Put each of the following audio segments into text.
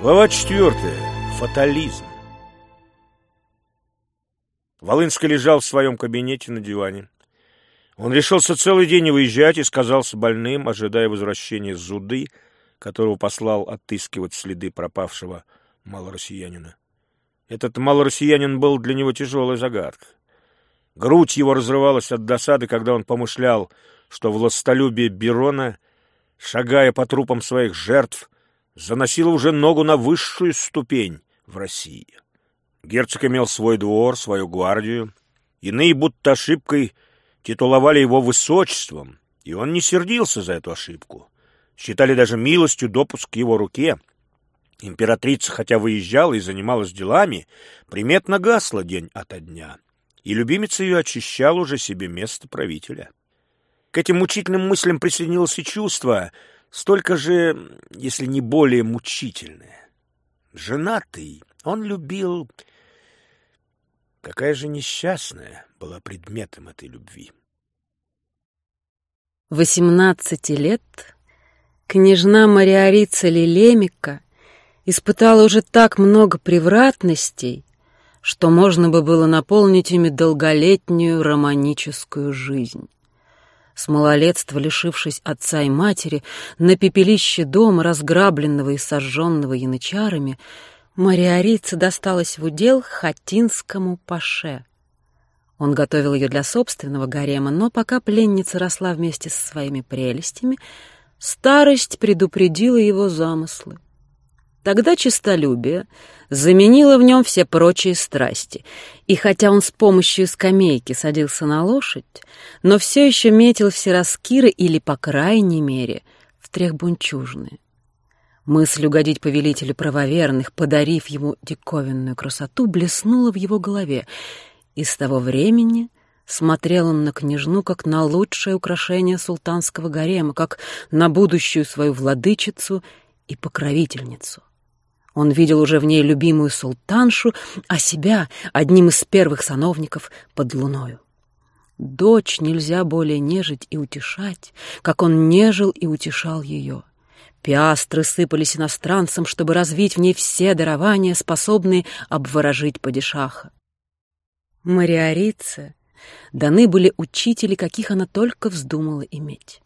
Глава четвертая. Фатализм. Волынский лежал в своем кабинете на диване. Он решился целый день не выезжать и сказался больным, ожидая возвращения Зуды, которого послал отыскивать следы пропавшего малороссиянина. Этот малороссиянин был для него тяжелой загадкой. Грудь его разрывалась от досады, когда он помышлял, что властолюбие Берона, шагая по трупам своих жертв, заносило уже ногу на высшую ступень в России. Герцог имел свой двор, свою гвардию. Иные будто ошибкой титуловали его высочеством, и он не сердился за эту ошибку. Считали даже милостью допуск к его руке. Императрица, хотя выезжала и занималась делами, приметно гасла день ото дня, и любимец ее очищал уже себе место правителя. К этим мучительным мыслям присоединилось и чувство, столько же, если не более мучительное. Женатый, он любил Какая же несчастная была предметом этой любви. Восемнадцати лет княжна Мариарица Лилемика испытала уже так много превратностей, что можно бы было наполнить ими долголетнюю романическую жизнь. С малолетства, лишившись отца и матери, на пепелище дома, разграбленного и сожженного янычарами, Мариарица досталась в удел хатинскому паше. Он готовил ее для собственного гарема, но пока пленница росла вместе со своими прелестями, старость предупредила его замыслы. Тогда честолюбие заменило в нем все прочие страсти, и хотя он с помощью скамейки садился на лошадь, но все еще метил все раскиры или, по крайней мере, в трехбунчужные. Мысль угодить повелителю правоверных, подарив ему диковинную красоту, блеснула в его голове, и с того времени смотрел он на княжну как на лучшее украшение султанского гарема, как на будущую свою владычицу и покровительницу. Он видел уже в ней любимую султаншу, а себя одним из первых сановников под луною. Дочь нельзя более нежить и утешать, как он нежил и утешал ее. Пиастры сыпались иностранцам, чтобы развить в ней все дарования, способные обворожить падишаха. Мариорице даны были учители, каких она только вздумала иметь.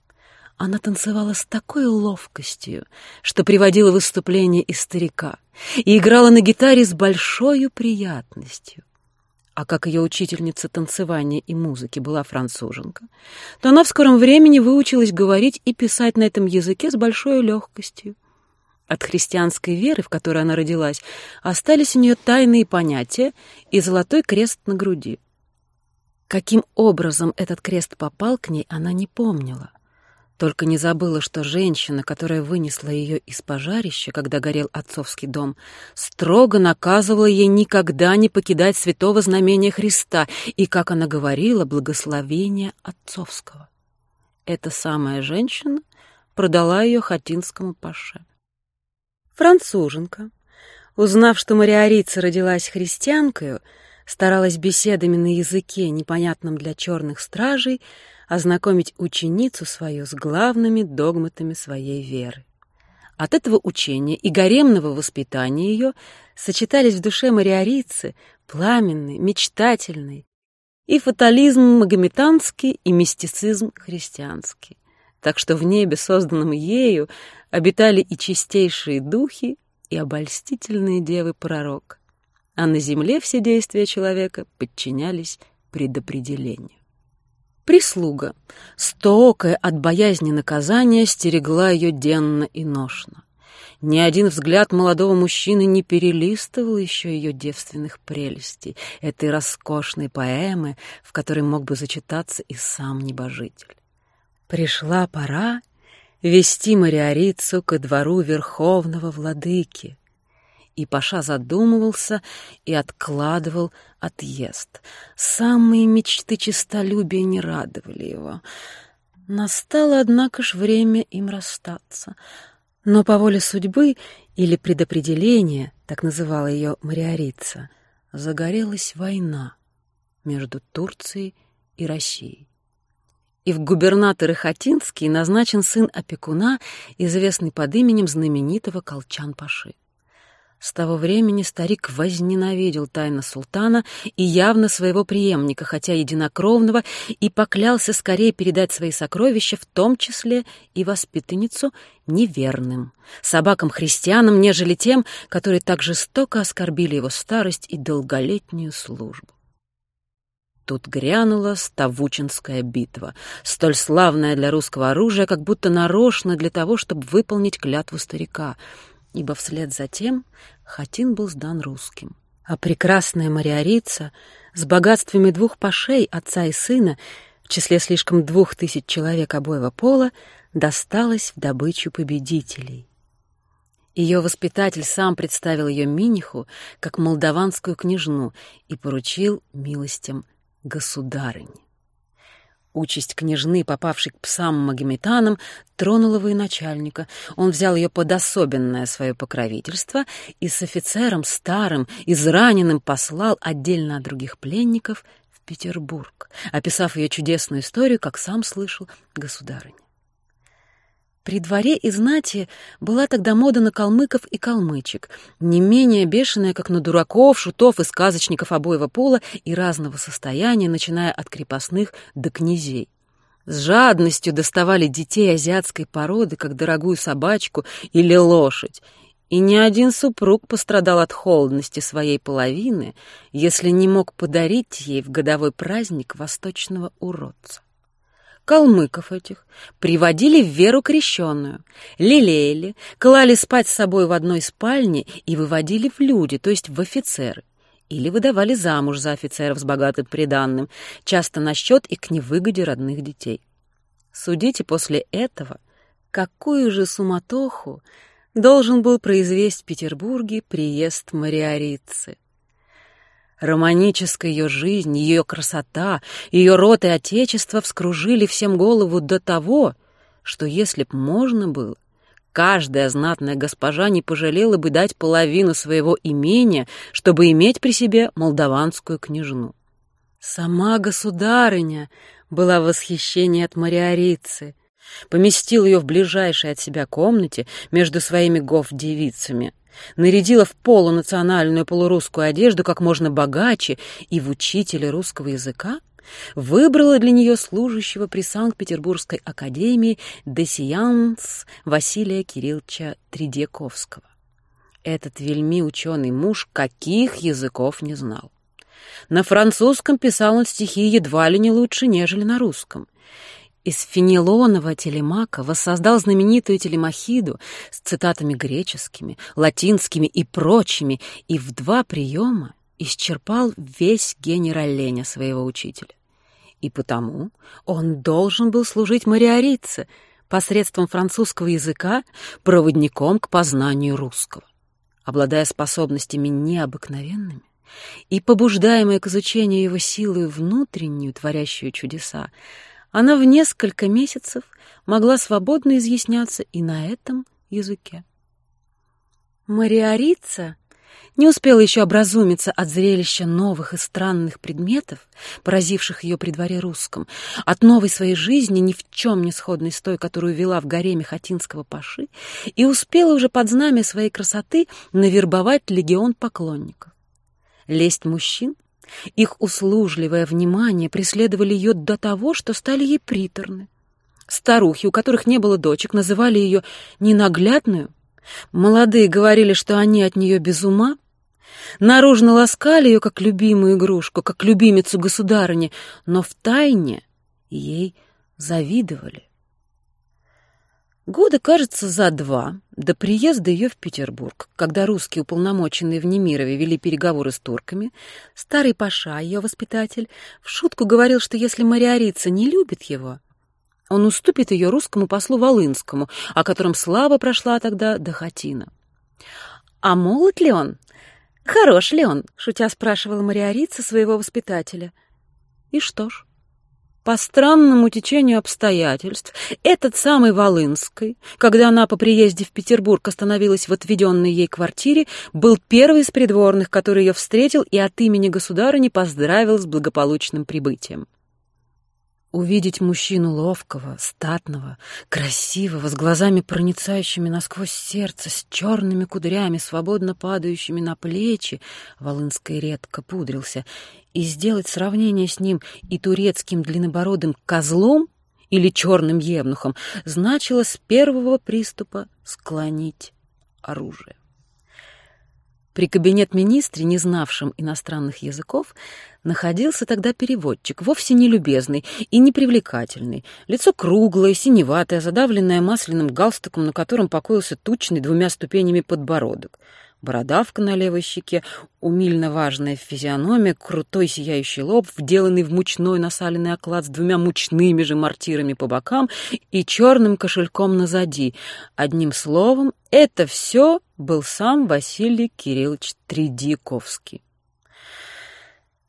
Она танцевала с такой ловкостью, что приводила выступление из старика, и играла на гитаре с большой приятностью а как ее учительница танцевания и музыки была француженка, то она в скором времени выучилась говорить и писать на этом языке с большой легкостью. От христианской веры, в которой она родилась, остались у нее тайные понятия и золотой крест на груди. Каким образом этот крест попал к ней, она не помнила. Только не забыла, что женщина, которая вынесла ее из пожарища, когда горел отцовский дом, строго наказывала ей никогда не покидать святого знамения Христа и, как она говорила, благословения отцовского. Эта самая женщина продала ее хатинскому паше. Француженка, узнав, что Мариарица родилась христианкою, старалась беседами на языке, непонятном для черных стражей, ознакомить ученицу свою с главными догматами своей веры. От этого учения и гаремного воспитания ее сочетались в душе мариарицы пламенный, мечтательный, и фатализм магометанский, и мистицизм христианский. Так что в небе, созданном ею, обитали и чистейшие духи, и обольстительные девы пророк, а на земле все действия человека подчинялись предопределению. Прислуга, стокая от боязни наказания, стерегла ее денно и ношно. Ни один взгляд молодого мужчины не перелистывал еще ее девственных прелестей, этой роскошной поэмы, в которой мог бы зачитаться и сам небожитель. Пришла пора вести Мариарицу ко двору верховного владыки — и Паша задумывался и откладывал отъезд. Самые мечты честолюбия не радовали его. Настало, однако ж, время им расстаться. Но по воле судьбы или предопределения, так называла ее Мариарица, загорелась война между Турцией и Россией. И в губернаторы Хатинский назначен сын опекуна, известный под именем знаменитого Колчан-Паши. С того времени старик возненавидел тайно султана и явно своего преемника, хотя единокровного, и поклялся скорее передать свои сокровища, в том числе и воспитанницу, неверным, собакам-христианам, нежели тем, которые так жестоко оскорбили его старость и долголетнюю службу. Тут грянула Ставучинская битва, столь славная для русского оружия, как будто нарочно для того, чтобы выполнить клятву старика, ибо вслед за тем Хатин был сдан русским. А прекрасная Мариарица с богатствами двух пашей, отца и сына, в числе слишком двух тысяч человек обоего пола, досталась в добычу победителей. Ее воспитатель сам представил ее Миниху как молдаванскую княжну и поручил милостям государыни. Участь княжны, попавшей к псам-магометанам, тронула военачальника. Он взял ее под особенное свое покровительство и с офицером старым, израненным послал отдельно от других пленников в Петербург, описав ее чудесную историю, как сам слышал государыня. При дворе и знати была тогда мода на калмыков и калмычек, не менее бешеная, как на дураков, шутов и сказочников обоего пола и разного состояния, начиная от крепостных до князей. С жадностью доставали детей азиатской породы, как дорогую собачку или лошадь, и ни один супруг пострадал от холодности своей половины, если не мог подарить ей в годовой праздник восточного уродца калмыков этих, приводили в веру крещенную, лелеяли, клали спать с собой в одной спальне и выводили в люди, то есть в офицеры, или выдавали замуж за офицеров с богатым приданным, часто на счет и к невыгоде родных детей. Судите после этого, какую же суматоху должен был произвести в Петербурге приезд Мариарицы. Романическая ее жизнь, ее красота, ее род и отечество вскружили всем голову до того, что если б можно было, каждая знатная госпожа не пожалела бы дать половину своего имения, чтобы иметь при себе молдаванскую княжну. Сама государыня была в восхищении от Мариарицы, поместил ее в ближайшей от себя комнате между своими гов-девицами — нарядила в полунациональную полурусскую одежду как можно богаче и в учителя русского языка, выбрала для нее служащего при Санкт-Петербургской академии Десиянс Василия Кирилловича Тридьяковского. Этот вельми ученый муж каких языков не знал. На французском писал он стихи едва ли не лучше, нежели на русском. Из фенилонова телемака воссоздал знаменитую телемахиду с цитатами греческими, латинскими и прочими, и в два приема исчерпал весь генералленя своего учителя. И потому он должен был служить мариорице посредством французского языка проводником к познанию русского. Обладая способностями необыкновенными, и побуждаемая к изучению его силой внутреннюю, творящую чудеса, она в несколько месяцев могла свободно изъясняться и на этом языке. Мариарица не успела еще образумиться от зрелища новых и странных предметов, поразивших ее при дворе русском, от новой своей жизни, ни в чем не сходной с той, которую вела в гареме Хатинского паши, и успела уже под знамя своей красоты навербовать легион поклонников. Лесть мужчин их услужливое внимание преследовали ее до того, что стали ей приторны. Старухи, у которых не было дочек, называли ее ненаглядную. Молодые говорили, что они от нее без ума. Наружно ласкали ее, как любимую игрушку, как любимицу государыни, но в тайне ей завидовали. Года, кажется, за два до приезда ее в Петербург, когда русские уполномоченные в Немирове вели переговоры с турками, старый Паша, ее воспитатель, в шутку говорил, что если Мариарица не любит его, он уступит ее русскому послу Волынскому, о котором слава прошла тогда до Хатина. «А молод ли он? Хорош ли он?» — шутя спрашивала Мариарица своего воспитателя. И что ж, по странному течению обстоятельств, этот самый Волынский, когда она по приезде в Петербург остановилась в отведенной ей квартире, был первый из придворных, который ее встретил и от имени государыни поздравил с благополучным прибытием. Увидеть мужчину ловкого, статного, красивого, с глазами проницающими насквозь сердце, с черными кудрями, свободно падающими на плечи, Волынский редко пудрился, и сделать сравнение с ним и турецким длиннобородым козлом или черным евнухом значило с первого приступа склонить оружие. При кабинет-министре, не знавшем иностранных языков, находился тогда переводчик, вовсе не любезный и не привлекательный. Лицо круглое, синеватое, задавленное масляным галстуком, на котором покоился тучный двумя ступенями подбородок бородавка на левой щеке, умильно важная физиономия, крутой сияющий лоб, вделанный в мучной насаленный оклад с двумя мучными же мортирами по бокам и черным кошельком назади. Одним словом, это все был сам Василий Кириллович Тридиковский.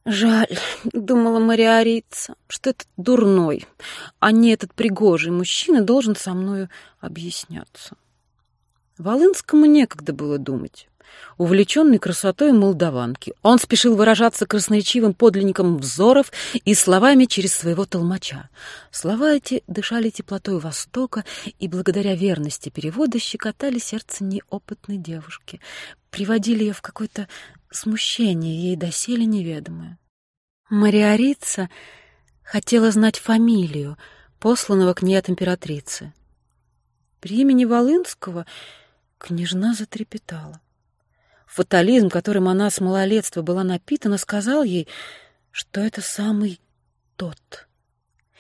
«Жаль», — думала Мариарица, — «что этот дурной, а не этот пригожий мужчина должен со мною объясняться». Волынскому некогда было думать увлеченный красотой молдаванки. Он спешил выражаться красноречивым подлинником взоров и словами через своего толмача. Слова эти дышали теплотой Востока и благодаря верности перевода щекотали сердце неопытной девушки, приводили ее в какое-то смущение, ей доселе неведомое. Мариарица хотела знать фамилию, посланного к ней от императрицы. При имени Волынского княжна затрепетала. Фатализм, которым она с малолетства была напитана, сказал ей, что это самый тот,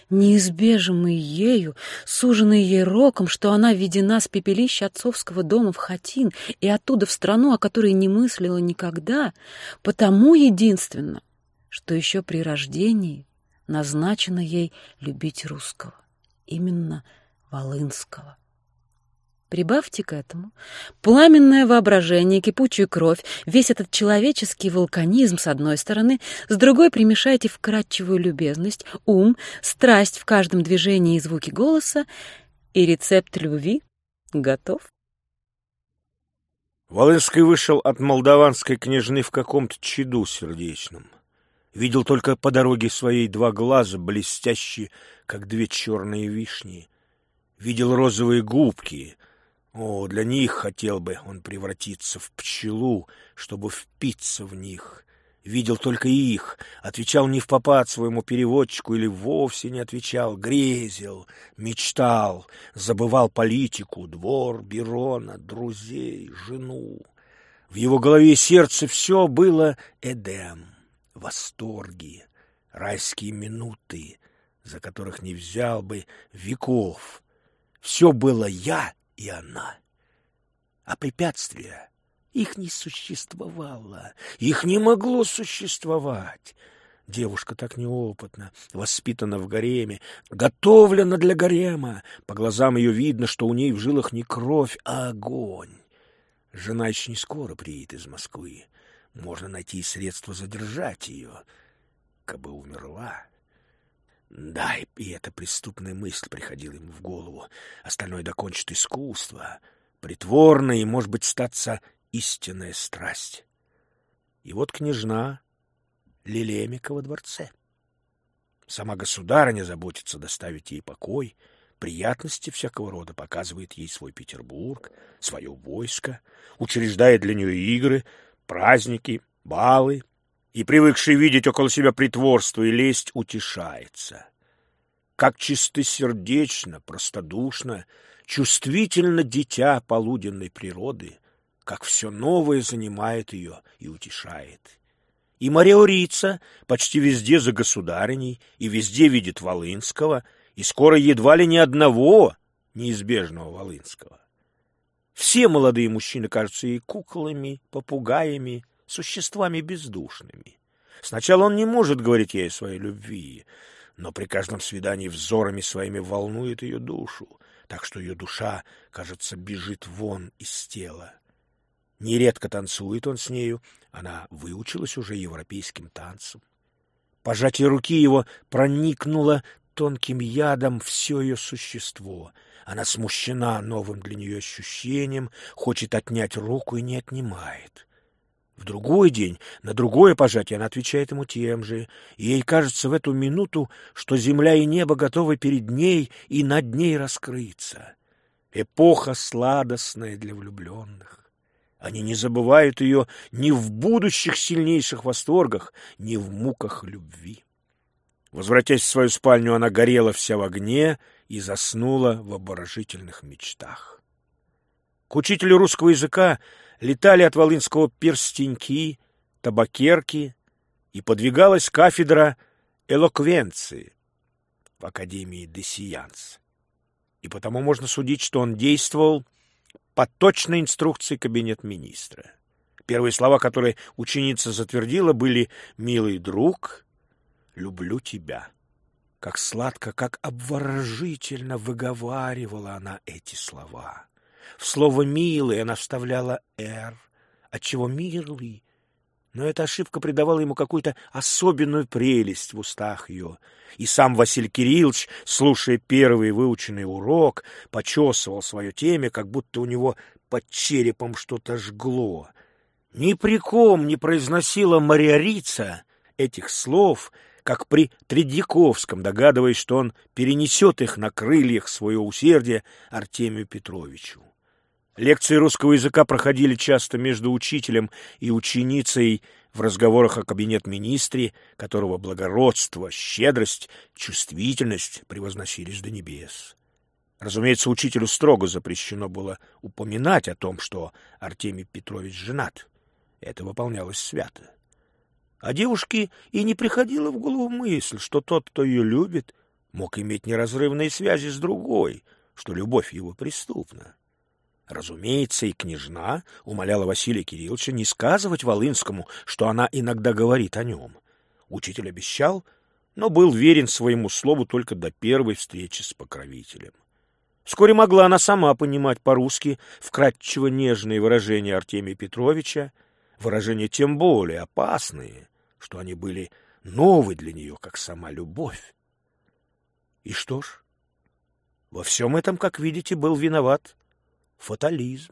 неизбежимый ею, суженный ей роком, что она введена с пепелища отцовского дома в Хатин и оттуда в страну, о которой не мыслила никогда, потому единственно, что еще при рождении назначено ей любить русского, именно Волынского. Прибавьте к этому пламенное воображение, кипучую кровь, весь этот человеческий вулканизм с одной стороны, с другой примешайте вкрадчивую любезность, ум, страсть в каждом движении и звуке голоса, и рецепт любви готов. Волынский вышел от молдаванской княжны в каком-то чаду сердечном. Видел только по дороге своей два глаза, блестящие, как две черные вишни. Видел розовые губки, о, для них хотел бы он превратиться в пчелу, чтобы впиться в них. Видел только их, отвечал не в попад своему переводчику или вовсе не отвечал, грезил, мечтал, забывал политику, двор, Берона, друзей, жену. В его голове и сердце все было Эдем, восторги, райские минуты, за которых не взял бы веков. Все было я и она. А препятствия, их не существовало, их не могло существовать. Девушка так неопытна, воспитана в гареме, готовлена для гарема. По глазам ее видно, что у ней в жилах не кровь, а огонь. Жена еще не скоро приедет из Москвы. Можно найти средства задержать ее, кабы умерла. Да, и эта преступная мысль приходила ему в голову. Остальное докончит искусство, притворная и, может быть, статься истинная страсть. И вот княжна Лилемика во дворце. Сама государыня заботится доставить ей покой, приятности всякого рода, показывает ей свой Петербург, свое войско, учреждает для нее игры, праздники, балы, и, привыкший видеть около себя притворство и лесть, утешается. Как чистосердечно, простодушно, чувствительно дитя полуденной природы, как все новое занимает ее и утешает. И Мариорица почти везде за государыней, и везде видит Волынского, и скоро едва ли ни одного неизбежного Волынского. Все молодые мужчины кажутся ей куклами, попугаями, существами бездушными. Сначала он не может говорить ей о своей любви, но при каждом свидании взорами своими волнует ее душу, так что ее душа, кажется, бежит вон из тела. Нередко танцует он с нею, она выучилась уже европейским танцам. Пожатие руки его проникнуло тонким ядом все ее существо. Она смущена новым для нее ощущением, хочет отнять руку и не отнимает. В другой день, на другое пожатие, она отвечает ему тем же, и ей кажется в эту минуту, что земля и небо готовы перед ней и над ней раскрыться. Эпоха сладостная для влюбленных. Они не забывают ее ни в будущих сильнейших восторгах, ни в муках любви. Возвратясь в свою спальню, она горела вся в огне и заснула в обворожительных мечтах. К учителю русского языка летали от Волынского перстеньки, табакерки, и подвигалась кафедра элоквенции в Академии Десиянс. И потому можно судить, что он действовал по точной инструкции кабинет министра. Первые слова, которые ученица затвердила, были «милый друг, люблю тебя». Как сладко, как обворожительно выговаривала она эти слова. В слово «милый» она вставляла «р», отчего «милый». Но эта ошибка придавала ему какую-то особенную прелесть в устах ее. И сам Василий Кириллович, слушая первый выученный урок, почесывал свое темя, как будто у него под черепом что-то жгло. Ни при ком не произносила Мариарица этих слов, как при Тредьяковском, догадываясь, что он перенесет их на крыльях своего усердия Артемию Петровичу. Лекции русского языка проходили часто между учителем и ученицей в разговорах о кабинет-министре, которого благородство, щедрость, чувствительность превозносились до небес. Разумеется, учителю строго запрещено было упоминать о том, что Артемий Петрович женат. Это выполнялось свято. А девушке и не приходила в голову мысль, что тот, кто ее любит, мог иметь неразрывные связи с другой, что любовь его преступна. Разумеется, и княжна умоляла Василия Кирилловича не сказывать Волынскому, что она иногда говорит о нем. Учитель обещал, но был верен своему слову только до первой встречи с покровителем. Вскоре могла она сама понимать по-русски вкратчиво нежные выражения Артемия Петровича, выражения тем более опасные, что они были новы для нее, как сама любовь. И что ж, во всем этом, как видите, был виноват фатализм.